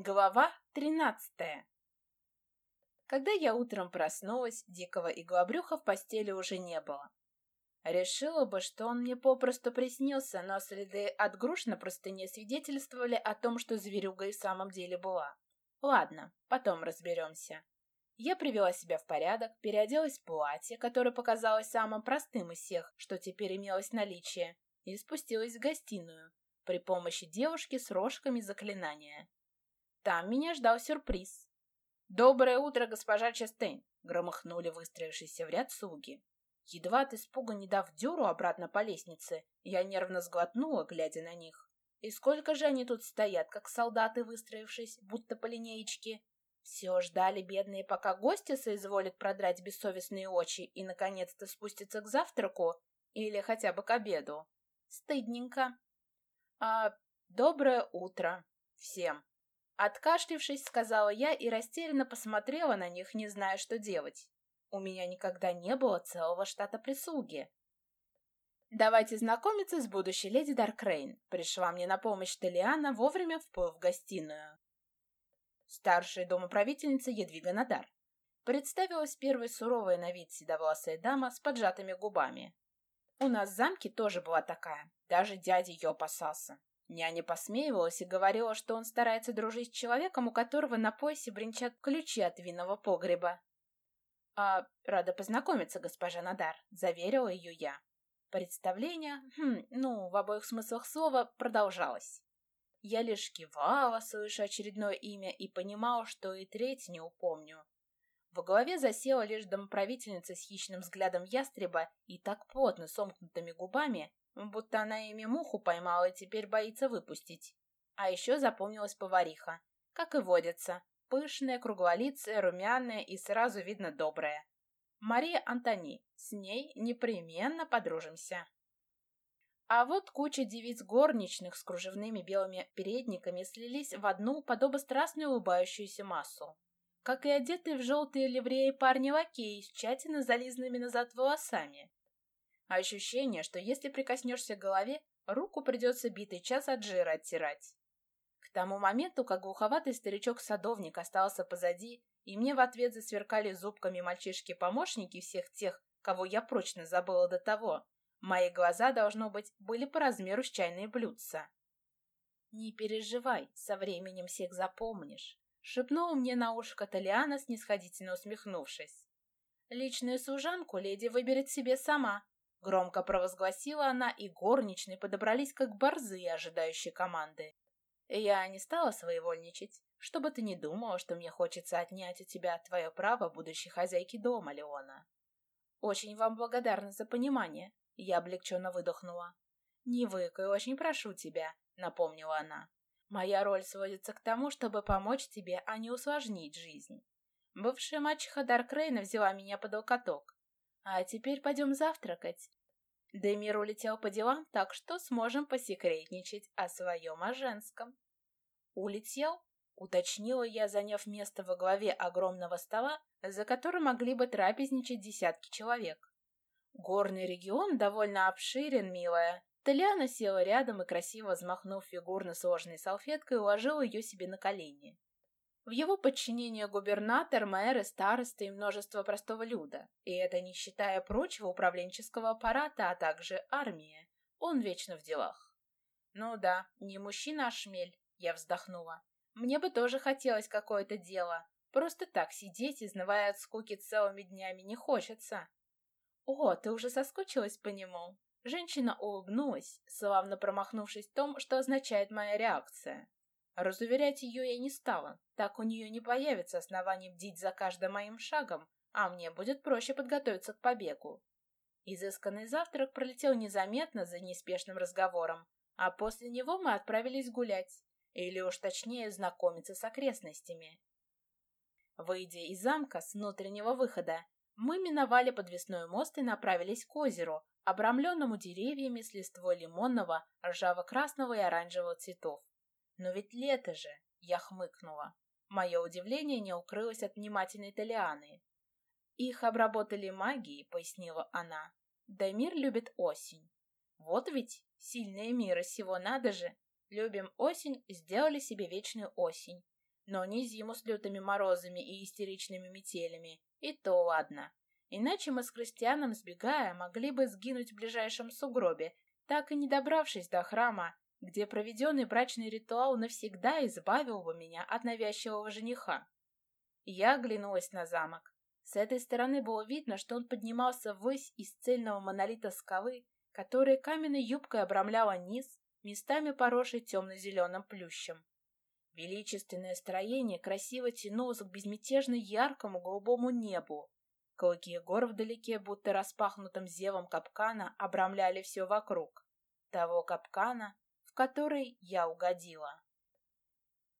Глава тринадцатая Когда я утром проснулась, дикого иглобрюха в постели уже не было. Решила бы, что он мне попросту приснился, но следы от груш на простыне свидетельствовали о том, что зверюга и в самом деле была. Ладно, потом разберемся. Я привела себя в порядок, переоделась в платье, которое показалось самым простым из всех, что теперь имелось в наличии, и спустилась в гостиную при помощи девушки с рожками заклинания. Там меня ждал сюрприз. «Доброе утро, госпожа Честейн!» — громыхнули выстроившиеся в ряд слуги. Едва от испуга не дав дюру обратно по лестнице, я нервно сглотнула, глядя на них. И сколько же они тут стоят, как солдаты, выстроившись, будто по линеечке. Все ждали бедные, пока гости соизволят продрать бессовестные очи и, наконец-то, спуститься к завтраку или хотя бы к обеду. Стыдненько. А, доброе утро всем. Откашлившись, сказала я и растерянно посмотрела на них, не зная, что делать. У меня никогда не было целого штата прислуги. «Давайте знакомиться с будущей леди Даркрейн», — пришла мне на помощь Талиана, вовремя вплыв в гостиную. Старшая домоправительница Едвига Надар. Представилась первой суровая на вид седовласая дама с поджатыми губами. У нас в замке тоже была такая, даже дядя ее опасался. Няня посмеивалась и говорила, что он старается дружить с человеком, у которого на поясе бренчат ключи от винного погреба. «А, рада познакомиться, госпожа Надар», — заверила ее я. Представление, хм, ну, в обоих смыслах слова, продолжалось. Я лишь кивала, слыша очередное имя, и понимала, что и треть не упомню. В голове засела лишь домоправительница с хищным взглядом ястреба и так плотно сомкнутыми губами, будто она ими муху поймала и теперь боится выпустить. А еще запомнилась повариха. Как и водится, пышная, круглолицая, румяная и сразу видно добрая. Мария Антони. С ней непременно подружимся. А вот куча девиц горничных с кружевными белыми передниками слились в одну подобострастную улыбающуюся массу. Как и одетые в желтые ливреи парни-лакеи с тщательно зализанными назад волосами. Ощущение, что если прикоснешься к голове, руку придется битый час от жира оттирать. К тому моменту, как глуховатый старичок-садовник остался позади, и мне в ответ засверкали зубками мальчишки-помощники всех тех, кого я прочно забыла до того, мои глаза, должно быть, были по размеру с чайные блюдца. «Не переживай, со временем всех запомнишь», — шепнула мне на ушко Талиана, снисходительно усмехнувшись. «Личную служанку леди выберет себе сама», Громко провозгласила она, и горничные подобрались как борзы, ожидающие команды. Я не стала своевольничать, чтобы ты не думала, что мне хочется отнять у тебя твое право будущей хозяйки дома, Леона. Очень вам благодарна за понимание, я облегченно выдохнула. Не выкай, очень прошу тебя, напомнила она. Моя роль сводится к тому, чтобы помочь тебе, а не усложнить жизнь. Бывшая мачеха Даркрейна взяла меня под локоток, а теперь пойдем завтракать. Демир улетел по делам, так что сможем посекретничать о своем, о женском. Улетел? Уточнила я, заняв место во главе огромного стола, за которым могли бы трапезничать десятки человек. Горный регион довольно обширен, милая. Толяна села рядом и, красиво взмахнув фигурно сложной салфеткой, уложила ее себе на колени. В его подчинении губернатор, мэры, старосты и множество простого люда. И это не считая прочего управленческого аппарата, а также армии. Он вечно в делах. Ну да, не мужчина, а шмель, я вздохнула. Мне бы тоже хотелось какое-то дело. Просто так сидеть, изнывая от скуки целыми днями, не хочется. О, ты уже соскучилась по нему? Женщина улыбнулась, славно промахнувшись в том, что означает моя реакция. Разуверять ее я не стала, так у нее не появится оснований бдить за каждым моим шагом, а мне будет проще подготовиться к побегу. Изысканный завтрак пролетел незаметно за неспешным разговором, а после него мы отправились гулять, или уж точнее знакомиться с окрестностями. Выйдя из замка с внутреннего выхода, мы миновали подвесной мост и направились к озеру, обрамленному деревьями с листвой лимонного, ржаво-красного и оранжевого цветов. «Но ведь лето же!» — я хмыкнула. Мое удивление не укрылось от внимательной Талианы. «Их обработали магией», — пояснила она. «Даймир любит осень. Вот ведь сильные мира сего надо же. Любим осень, сделали себе вечную осень. но не зиму с лютыми морозами и истеричными метелями. И то ладно. Иначе мы с Христианом, сбегая, могли бы сгинуть в ближайшем сугробе, так и не добравшись до храма, где проведенный брачный ритуал навсегда избавил бы меня от навязчивого жениха. Я оглянулась на замок. С этой стороны было видно, что он поднимался ввысь из цельного монолита скалы, которая каменной юбкой обрамляла низ, местами поросший темно-зеленым плющем. Величественное строение красиво тянулось к безмятежно яркому голубому небу. Клыки гор вдалеке, будто распахнутым зевом капкана, обрамляли все вокруг. Того капкана, в который я угодила.